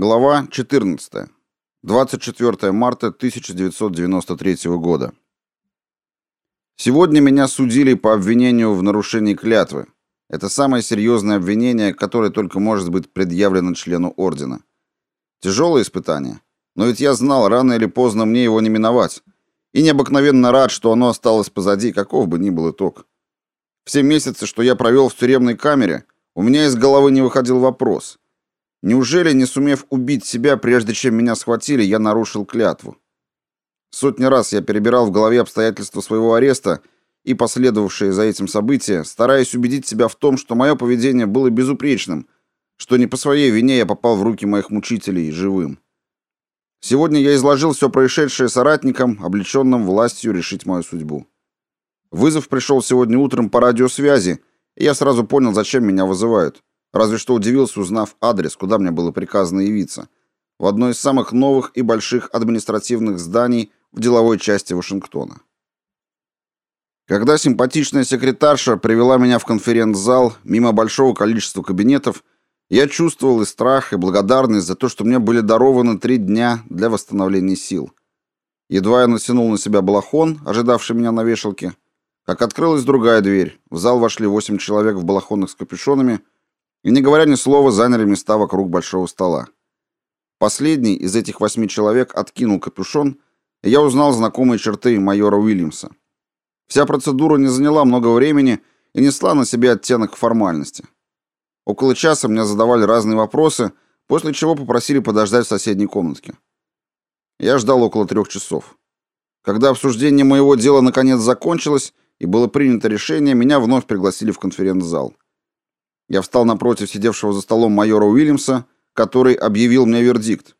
Глава 14. 24 марта 1993 года. Сегодня меня судили по обвинению в нарушении клятвы. Это самое серьезное обвинение, которое только может быть предъявлено члену ордена. Тяжелое испытание, но ведь я знал, рано или поздно мне его не миновать. И необыкновенно рад, что оно осталось позади, каков бы ни был итог. Все месяцы, что я провел в тюремной камере, у меня из головы не выходил вопрос – Неужели, не сумев убить себя, прежде чем меня схватили, я нарушил клятву? Сотни раз я перебирал в голове обстоятельства своего ареста и последовавшие за этим события, стараясь убедить себя в том, что мое поведение было безупречным, что не по своей вине я попал в руки моих мучителей живым. Сегодня я изложил все происшедшее соратникам, облеченным властью решить мою судьбу. Вызов пришел сегодня утром по радиосвязи, и я сразу понял, зачем меня вызывают. Разве что удивился, узнав адрес, куда мне было приказано явиться. В одно из самых новых и больших административных зданий в деловой части Вашингтона. Когда симпатичная секретарша привела меня в конференц-зал мимо большого количества кабинетов, я чувствовал и страх, и благодарность за то, что мне были дарованы три дня для восстановления сил. Едва я натянул на себя балахон, ожидавший меня на вешалке, как открылась другая дверь. В зал вошли восемь человек в балахонах с капюшонами — и, не говоря ни слова, заняли места вокруг большого стола. Последний из этих восьми человек откинул капюшон, и я узнал знакомые черты майора Уильямса. Вся процедура не заняла много времени и несла на себе оттенок формальности. Около часа мне задавали разные вопросы, после чего попросили подождать в соседней комнатке. Я ждал около трех часов. Когда обсуждение моего дела наконец закончилось и было принято решение, меня вновь пригласили в конференц-зал. Я встал напротив сидевшего за столом майора Уильямса, который объявил мне вердикт.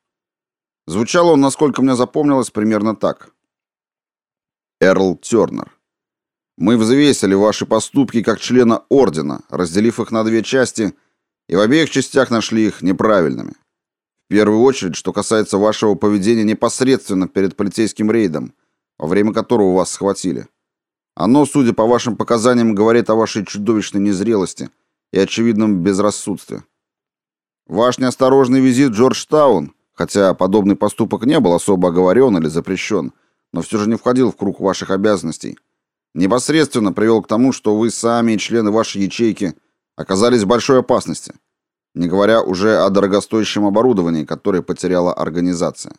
Звучало он, насколько мне запомнилось, примерно так. Эрл Тернер. Мы взвесили ваши поступки как члена ордена, разделив их на две части, и в обеих частях нашли их неправильными. В первую очередь, что касается вашего поведения непосредственно перед полицейским рейдом, во время которого вас схватили. Оно, судя по вашим показаниям, говорит о вашей чудовищной незрелости – и очевидном безрассудстве. Ваш неосторожный визит в Джорджтаун, хотя подобный поступок не был особо оговорен или запрещен, но все же не входил в круг ваших обязанностей, непосредственно привел к тому, что вы сами и члены вашей ячейки оказались в большой опасности, не говоря уже о дорогостоящем оборудовании, которое потеряла организация.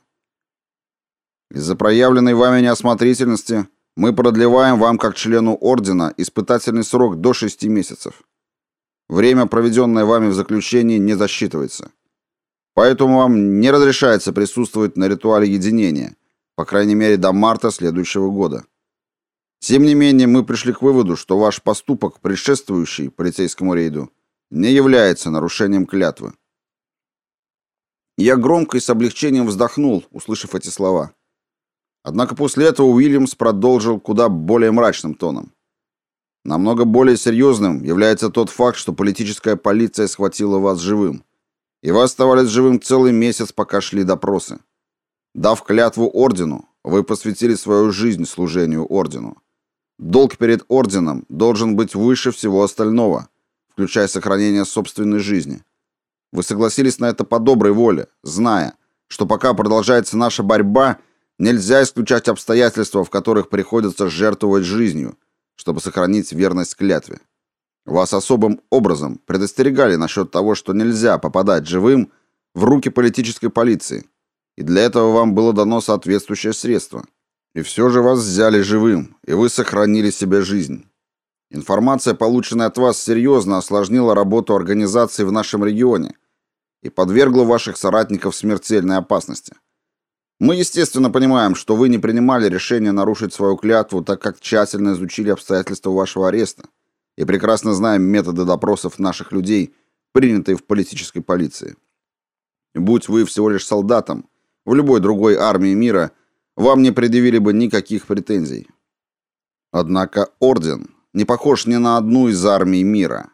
Из-за проявленной вами неосмотрительности мы продлеваем вам как члену ордена испытательный срок до 6 месяцев. Время, проведенное вами в заключении, не засчитывается. Поэтому вам не разрешается присутствовать на ритуале единения, по крайней мере до марта следующего года. Тем не менее, мы пришли к выводу, что ваш поступок, предшествующий полицейскому рейду, не является нарушением клятвы. Я громко и с облегчением вздохнул, услышав эти слова. Однако после этого Уильямс продолжил куда более мрачным тоном. Намного более серьезным является тот факт, что политическая полиция схватила вас живым. И вы оставались живым целый месяц, пока шли допросы. Дав клятву ордену, вы посвятили свою жизнь служению ордену. Долг перед орденом должен быть выше всего остального, включая сохранение собственной жизни. Вы согласились на это по доброй воле, зная, что пока продолжается наша борьба, нельзя исключать обстоятельства, в которых приходится жертвовать жизнью – чтобы сохранить верность клятве. Вас особым образом предостерегали насчет того, что нельзя попадать живым в руки политической полиции, и для этого вам было дано соответствующее средство. И все же вас взяли живым, и вы сохранили себе жизнь. Информация, полученная от вас, серьезно осложнила работу организации в нашем регионе и подвергла ваших соратников смертельной опасности. Мы, естественно, понимаем, что вы не принимали решение нарушить свою клятву, так как тщательно изучили обстоятельства вашего ареста и прекрасно знаем методы допросов наших людей, принятые в политической полиции. Будь вы всего лишь солдатом в любой другой армии мира, вам не предъявили бы никаких претензий. Однако орден не похож ни на одну из армий мира.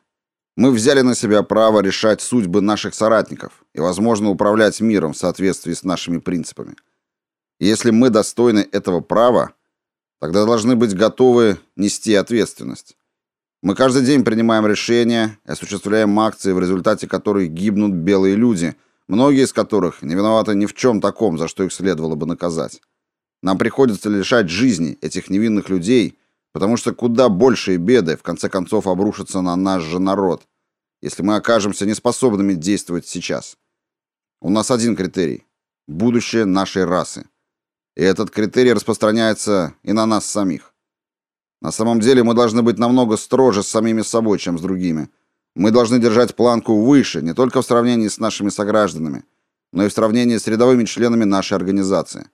Мы взяли на себя право решать судьбы наших соратников и, возможно, управлять миром в соответствии с нашими принципами. Если мы достойны этого права, тогда должны быть готовы нести ответственность. Мы каждый день принимаем решения, осуществляем акции, в результате которых гибнут белые люди, многие из которых не виноваты ни в чем таком, за что их следовало бы наказать. Нам приходится лишать жизни этих невинных людей, потому что куда большие беды в конце концов обрушатся на наш же народ, если мы окажемся неспособными действовать сейчас. У нас один критерий будущее нашей расы. И этот критерий распространяется и на нас самих. На самом деле мы должны быть намного строже с самими собой, чем с другими. Мы должны держать планку выше, не только в сравнении с нашими согражданами, но и в сравнении с рядовыми членами нашей организации.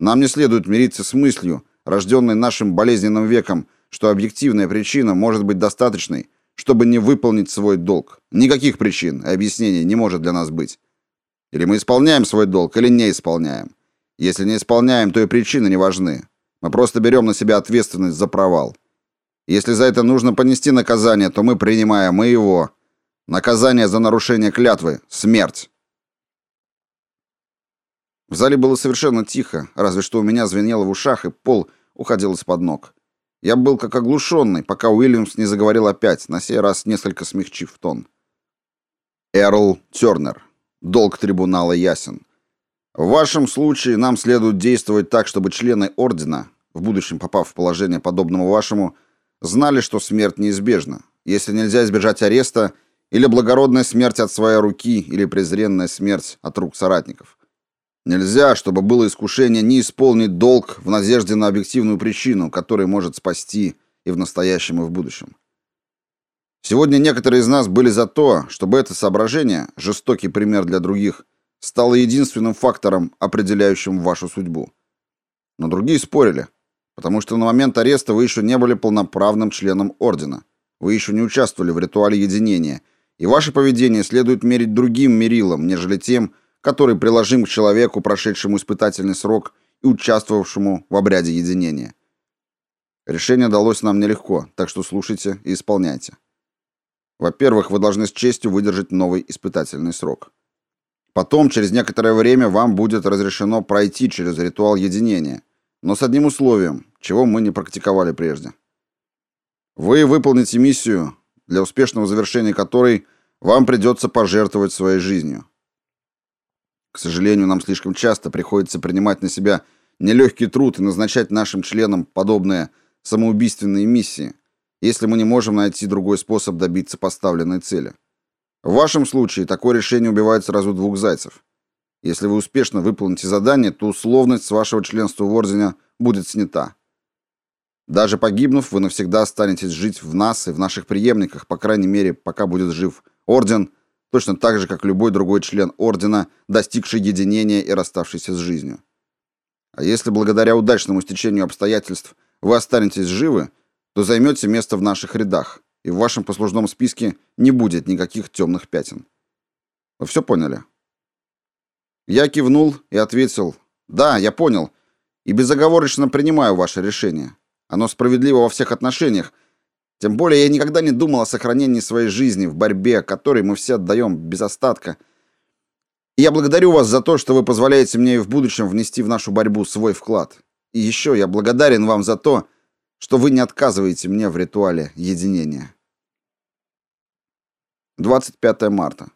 Нам не следует мириться с мыслью, рожденной нашим болезненным веком, что объективная причина может быть достаточной, чтобы не выполнить свой долг. Никаких причин и объяснений не может для нас быть. Или мы исполняем свой долг, или не исполняем. Если не исполняем, то и причины не важны. Мы просто берем на себя ответственность за провал. Если за это нужно понести наказание, то мы принимаем и его. Наказание за нарушение клятвы — смерть. В зале было совершенно тихо, разве что у меня звенело в ушах, и пол уходил из-под ног. Я был как оглушенный, пока Уильямс не заговорил опять, на сей раз несколько смягчив тон. Эрл Тернер. Долг трибунала ясен. В вашем случае нам следует действовать так, чтобы члены ордена, в будущем попав в положение подобному вашему, знали, что смерть неизбежна. Если нельзя избежать ареста, или благородная смерть от своей руки, или презренная смерть от рук соратников. Нельзя, чтобы было искушение не исполнить долг в надежде на объективную причину, которая может спасти и в настоящем, и в будущем. Сегодня некоторые из нас были за то, чтобы это соображение, жестокий пример для других, стало единственным фактором, определяющим вашу судьбу. Но другие спорили, потому что на момент ареста вы еще не были полноправным членом ордена. Вы еще не участвовали в ритуале единения, и ваше поведение следует мерить другим мерилом, нежели тем, который приложим к человеку, прошедшему испытательный срок и участвовавшему в обряде единения. Решение далось нам нелегко, так что слушайте и исполняйте. Во-первых, вы должны с честью выдержать новый испытательный срок. Потом, через некоторое время, вам будет разрешено пройти через ритуал единения, но с одним условием, чего мы не практиковали прежде. Вы выполните миссию, для успешного завершения которой вам придется пожертвовать своей жизнью. К сожалению, нам слишком часто приходится принимать на себя нелегкий труд и назначать нашим членам подобные самоубийственные миссии – если мы не можем найти другой способ добиться поставленной цели. В вашем случае такое решение убивает сразу двух зайцев. Если вы успешно выполните задание, то условность с вашего членства в ордене будет снята. Даже погибнув, вы навсегда останетесь жить в нас и в наших преемниках, по крайней мере, пока будет жив орден, точно так же, как любой другой член ордена, достигший единения и расставшийся с жизнью. А если благодаря удачному стечению обстоятельств вы останетесь живы, то займете место в наших рядах, и в вашем послужном списке не будет никаких темных пятен. Вы все поняли? Я кивнул и ответил: "Да, я понял, и безоговорочно принимаю ваше решение. Оно справедливо во всех отношениях. Тем более я никогда не думал о сохранении своей жизни в борьбе, которой мы все отдаем без остатка. И я благодарю вас за то, что вы позволяете мне и в будущем внести в нашу борьбу свой вклад. И еще я благодарен вам за то, что вы не отказываете мне в ритуале единения. 25 марта.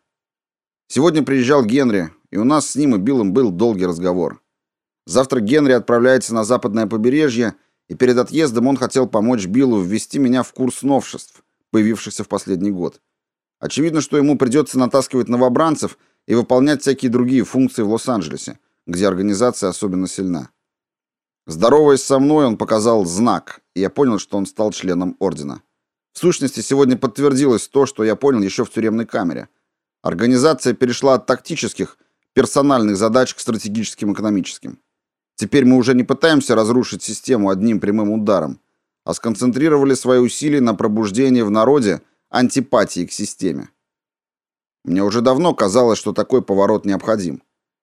Сегодня приезжал Генри, и у нас с ним и Биллом был долгий разговор. Завтра Генри отправляется на западное побережье, и перед отъездом он хотел помочь Биллу ввести меня в курс новшеств, появившихся в последний год. Очевидно, что ему придется натаскивать новобранцев и выполнять всякие другие функции в Лос-Анджелесе, где организация особенно сильна. Здороваясь со мной, он показал знак, и я понял, что он стал членом ордена. В сущности, сегодня подтвердилось то, что я понял еще в тюремной камере. Организация перешла от тактических, персональных задач к стратегическим экономическим. Теперь мы уже не пытаемся разрушить систему одним прямым ударом, а сконцентрировали свои усилия на пробуждении в народе антипатии к системе. Мне уже давно казалось, что такой поворот необходим.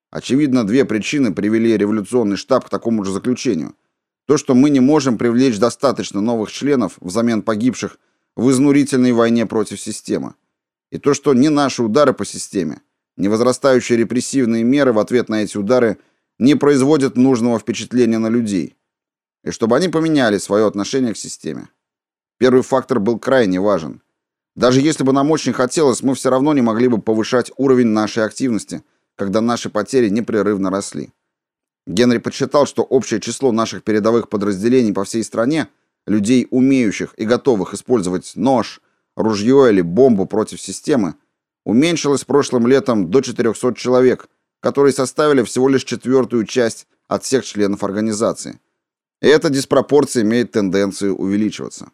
Очевидно, две причины привели революционный штаб к такому же заключению. То, что мы не можем привлечь достаточно новых членов взамен погибших в изнурительной войне против системы. И то, что ни наши удары по системе, ни возрастающие репрессивные меры в ответ на эти удары не производят нужного впечатления на людей. И чтобы они поменяли свое отношение к системе. Первый фактор был крайне важен. Даже если бы нам очень хотелось, мы все равно не могли бы повышать уровень нашей активности – когда наши потери непрерывно росли. Генри подсчитал, что общее число наших передовых подразделений по всей стране, людей, умеющих и готовых использовать нож, ружье или бомбу против системы, уменьшилось прошлым летом до 400 человек, которые составили всего лишь четвертую часть от всех членов организации. И эта диспропорция имеет тенденцию увеличиваться.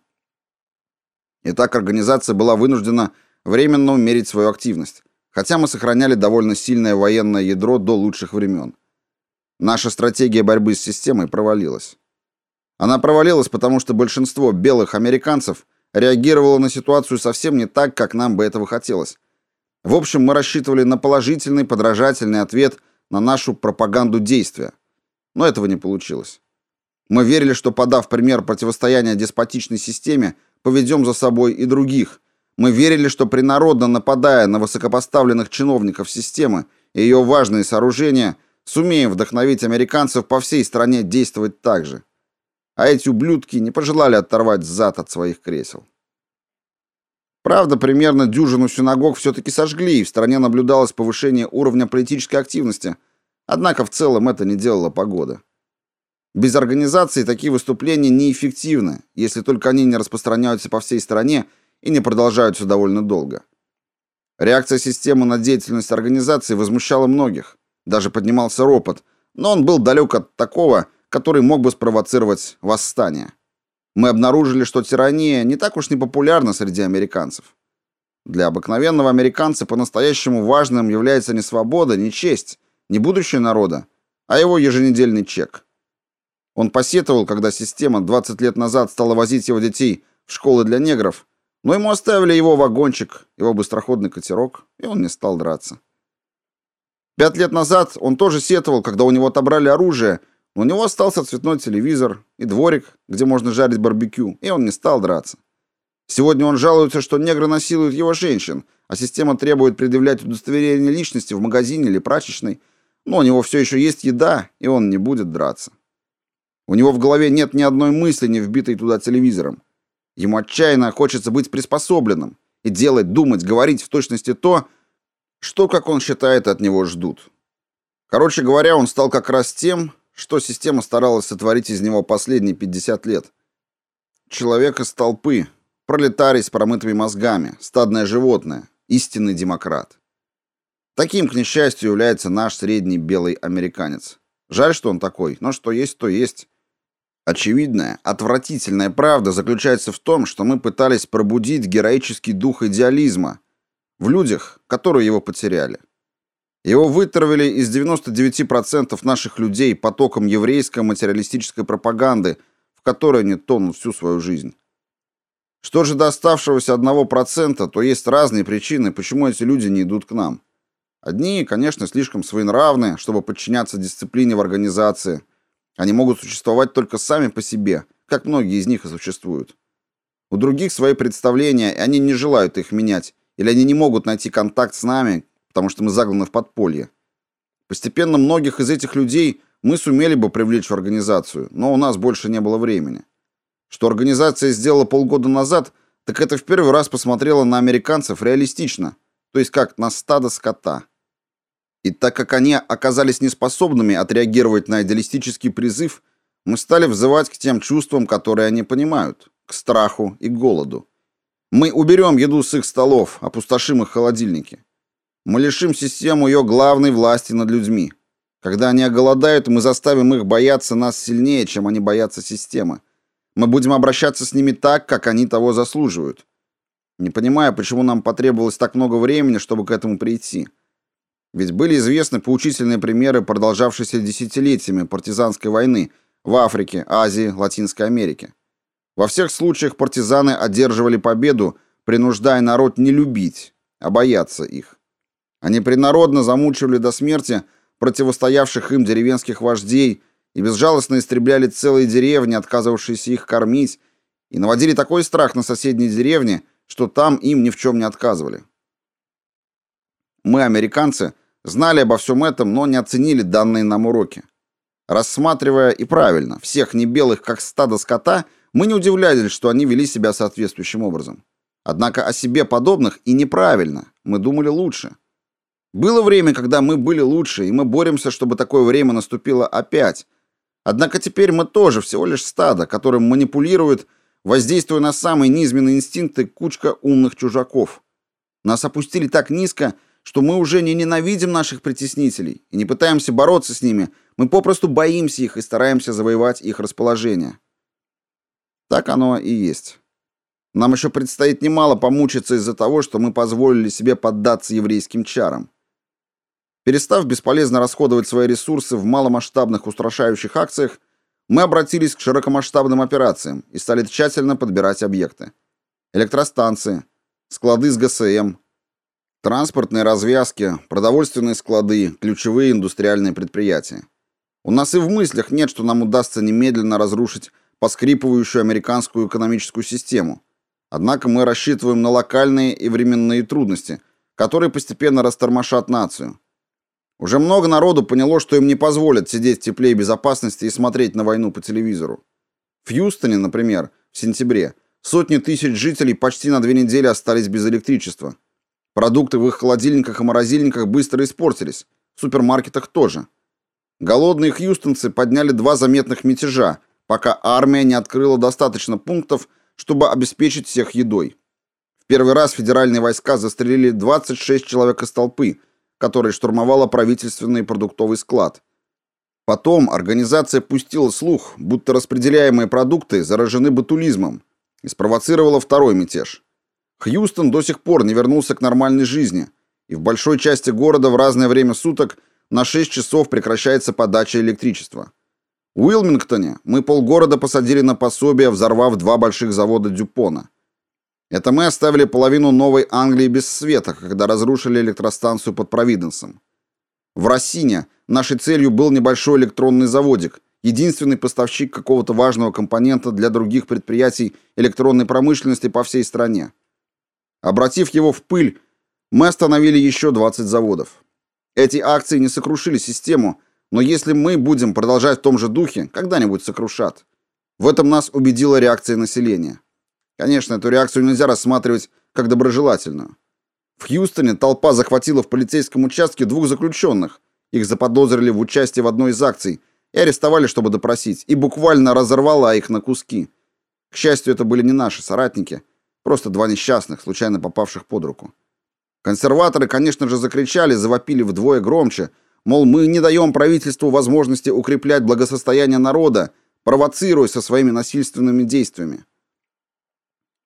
Итак, организация была вынуждена временно умерить свою активность, хотя мы сохраняли довольно сильное военное ядро до лучших времен. Наша стратегия борьбы с системой провалилась. Она провалилась, потому что большинство белых американцев реагировало на ситуацию совсем не так, как нам бы этого хотелось. В общем, мы рассчитывали на положительный подражательный ответ на нашу пропаганду действия. Но этого не получилось. Мы верили, что подав пример противостояния деспотичной системе, поведем за собой и других. Мы верили, что принародно нападая на высокопоставленных чиновников системы и ее важные сооружения, сумеем вдохновить американцев по всей стране действовать так же. А эти ублюдки не пожелали оторвать зад от своих кресел. Правда, примерно дюжину синагог все-таки сожгли, и в стране наблюдалось повышение уровня политической активности, однако в целом это не делала погода. Без организации такие выступления неэффективны, если только они не распространяются по всей стране и не продолжаются довольно долго. Реакция системы на деятельность организации возмущала многих, даже поднимался ропот, но он был далек от такого, который мог бы спровоцировать восстание. Мы обнаружили, что тирания не так уж не популярна среди американцев. Для обыкновенного американца по-настоящему важным является не свобода, не честь, не будущее народа, а его еженедельный чек. Он посетовал, когда система 20 лет назад стала возить его детей в школы для негров, но ему оставили его вагончик, его быстроходный катерок, и он не стал драться. Пять лет назад он тоже сетовал, когда у него отобрали оружие, у него остался цветной телевизор и дворик, где можно жарить барбекю, и он не стал драться. Сегодня он жалуется, что негры насилуют его женщин, а система требует предъявлять удостоверение личности в магазине или прачечной, но у него все еще есть еда, и он не будет драться. У него в голове нет ни одной мысли, не вбитой туда телевизором. Ему отчаянно хочется быть приспособленным и делать, думать, говорить в точности то, что, как он считает, от него ждут. Короче говоря, он стал как раз тем, что система старалась сотворить из него последние 50 лет. Человек из толпы, пролетарий с промытыми мозгами, стадное животное, истинный демократ. Таким, к несчастью, является наш средний белый американец. Жаль, что он такой, но что есть, то есть. Очевидная, отвратительная правда заключается в том, что мы пытались пробудить героический дух идеализма в людях, которые его потеряли. Его вытравили из 99% наших людей потоком еврейской материалистической пропаганды, в которой они тонут всю свою жизнь. Что же до оставшегося 1%, то есть разные причины, почему эти люди не идут к нам. Одни, конечно, слишком своенравны, чтобы подчиняться дисциплине в организации – они могут существовать только сами по себе, как многие из них и существуют. У других свои представления, и они не желают их менять, или они не могут найти контакт с нами, потому что мы загнаны в подполье. Постепенно многих из этих людей мы сумели бы привлечь в организацию, но у нас больше не было времени. Что организация сделала полгода назад, так это в первый раз посмотрела на американцев реалистично, то есть как на стадо скота. И так как они оказались неспособными отреагировать на идеалистический призыв, мы стали взывать к тем чувствам, которые они понимают, к страху и голоду. Мы уберем еду с их столов, опустошим их холодильники. Мы лишим систему ее главной власти над людьми. Когда они оголодают, мы заставим их бояться нас сильнее, чем они боятся системы. Мы будем обращаться с ними так, как они того заслуживают. Не понимаю, почему нам потребовалось так много времени, чтобы к этому прийти. Ведь были известны поучительные примеры продолжавшейся десятилетиями партизанской войны в Африке, Азии, Латинской Америке. Во всех случаях партизаны одерживали победу, принуждая народ не любить, а бояться их. Они принародно замучивали до смерти противостоявших им деревенских вождей и безжалостно истребляли целые деревни, отказывавшиеся их кормить, и наводили такой страх на соседние деревни, что там им ни в чем не отказывали. Мы, американцы, Знали обо всем этом, но не оценили данные нам уроки. Рассматривая и правильно всех небелых как стадо скота, мы не удивлялись, что они вели себя соответствующим образом. Однако о себе подобных и неправильно, мы думали лучше. Было время, когда мы были лучше, и мы боремся, чтобы такое время наступило опять. Однако теперь мы тоже всего лишь стадо, которым манипулирует, воздействуя на самые низменные инстинкты, кучка умных чужаков. Нас опустили так низко, что мы уже не ненавидим наших притеснителей и не пытаемся бороться с ними, мы попросту боимся их и стараемся завоевать их расположение. Так оно и есть. Нам еще предстоит немало помучиться из-за того, что мы позволили себе поддаться еврейским чарам. Перестав бесполезно расходовать свои ресурсы в маломасштабных устрашающих акциях, мы обратились к широкомасштабным операциям и стали тщательно подбирать объекты. Электростанции, склады с ГСМ, транспортные развязки, продовольственные склады, ключевые индустриальные предприятия. У нас и в мыслях нет, что нам удастся немедленно разрушить поскрипывающую американскую экономическую систему. Однако мы рассчитываем на локальные и временные трудности, которые постепенно растормошат нацию. Уже много народу поняло, что им не позволят сидеть в тепле и безопасности и смотреть на войну по телевизору. В Хьюстоне, например, в сентябре сотни тысяч жителей почти на две недели остались без электричества. Продукты в их холодильниках и морозильниках быстро испортились, в супермаркетах тоже. Голодные хьюстонцы подняли два заметных мятежа, пока армия не открыла достаточно пунктов, чтобы обеспечить всех едой. В первый раз федеральные войска застрелили 26 человек из толпы – которая штурмовала правительственный продуктовый склад. Потом организация пустила слух, будто распределяемые продукты заражены ботулизмом, и спровоцировала второй мятеж. Хьюстон до сих пор не вернулся к нормальной жизни, и в большой части города в разное время суток на 6 часов прекращается подача электричества. В Уилмингтоне мы полгорода посадили на пособие, взорвав два больших завода Дюпона. Это мы оставили половину Новой Англии без света, когда разрушили электростанцию под Провиденсом. В Россине нашей целью был небольшой электронный заводик, единственный поставщик какого-то важного компонента для других предприятий электронной промышленности по всей стране. Обратив его в пыль, мы остановили еще 20 заводов. Эти акции не сокрушили систему, но если мы будем продолжать в том же духе, когда-нибудь сокрушат. В этом нас убедила реакция населения. Конечно, эту реакцию нельзя рассматривать как доброжелательную. В Хьюстоне толпа захватила в полицейском участке двух заключенных. Их заподозрили в участии в одной из акций и арестовали, чтобы допросить, и буквально разорвала их на куски. К счастью, это были не наши соратники, просто два несчастных, случайно попавших под руку. Консерваторы, конечно же, закричали, завопили вдвое громче, мол, мы не даем правительству возможности укреплять благосостояние народа, провоцируя со своими насильственными действиями.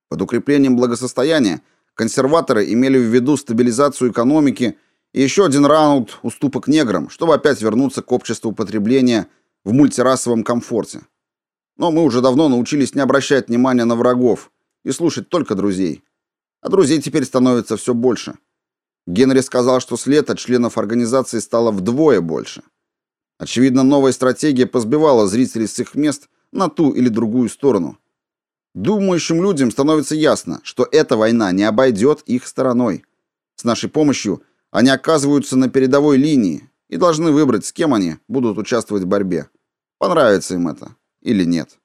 Под укреплением благосостояния консерваторы имели в виду стабилизацию экономики и еще один раунд уступок неграм, чтобы опять вернуться к обществу потребления в мультирасовом комфорте. Но мы уже давно научились не обращать внимания на врагов и слушать только друзей. А друзей теперь становится все больше. Генри сказал, что с лета членов организации стало вдвое больше. Очевидно, новая стратегия позбивала зрителей с их мест на ту или другую сторону. Думающим людям становится ясно, что эта война не обойдет их стороной. С нашей помощью они оказываются на передовой линии и должны выбрать, с кем они будут участвовать в борьбе. Понравится им это или нет.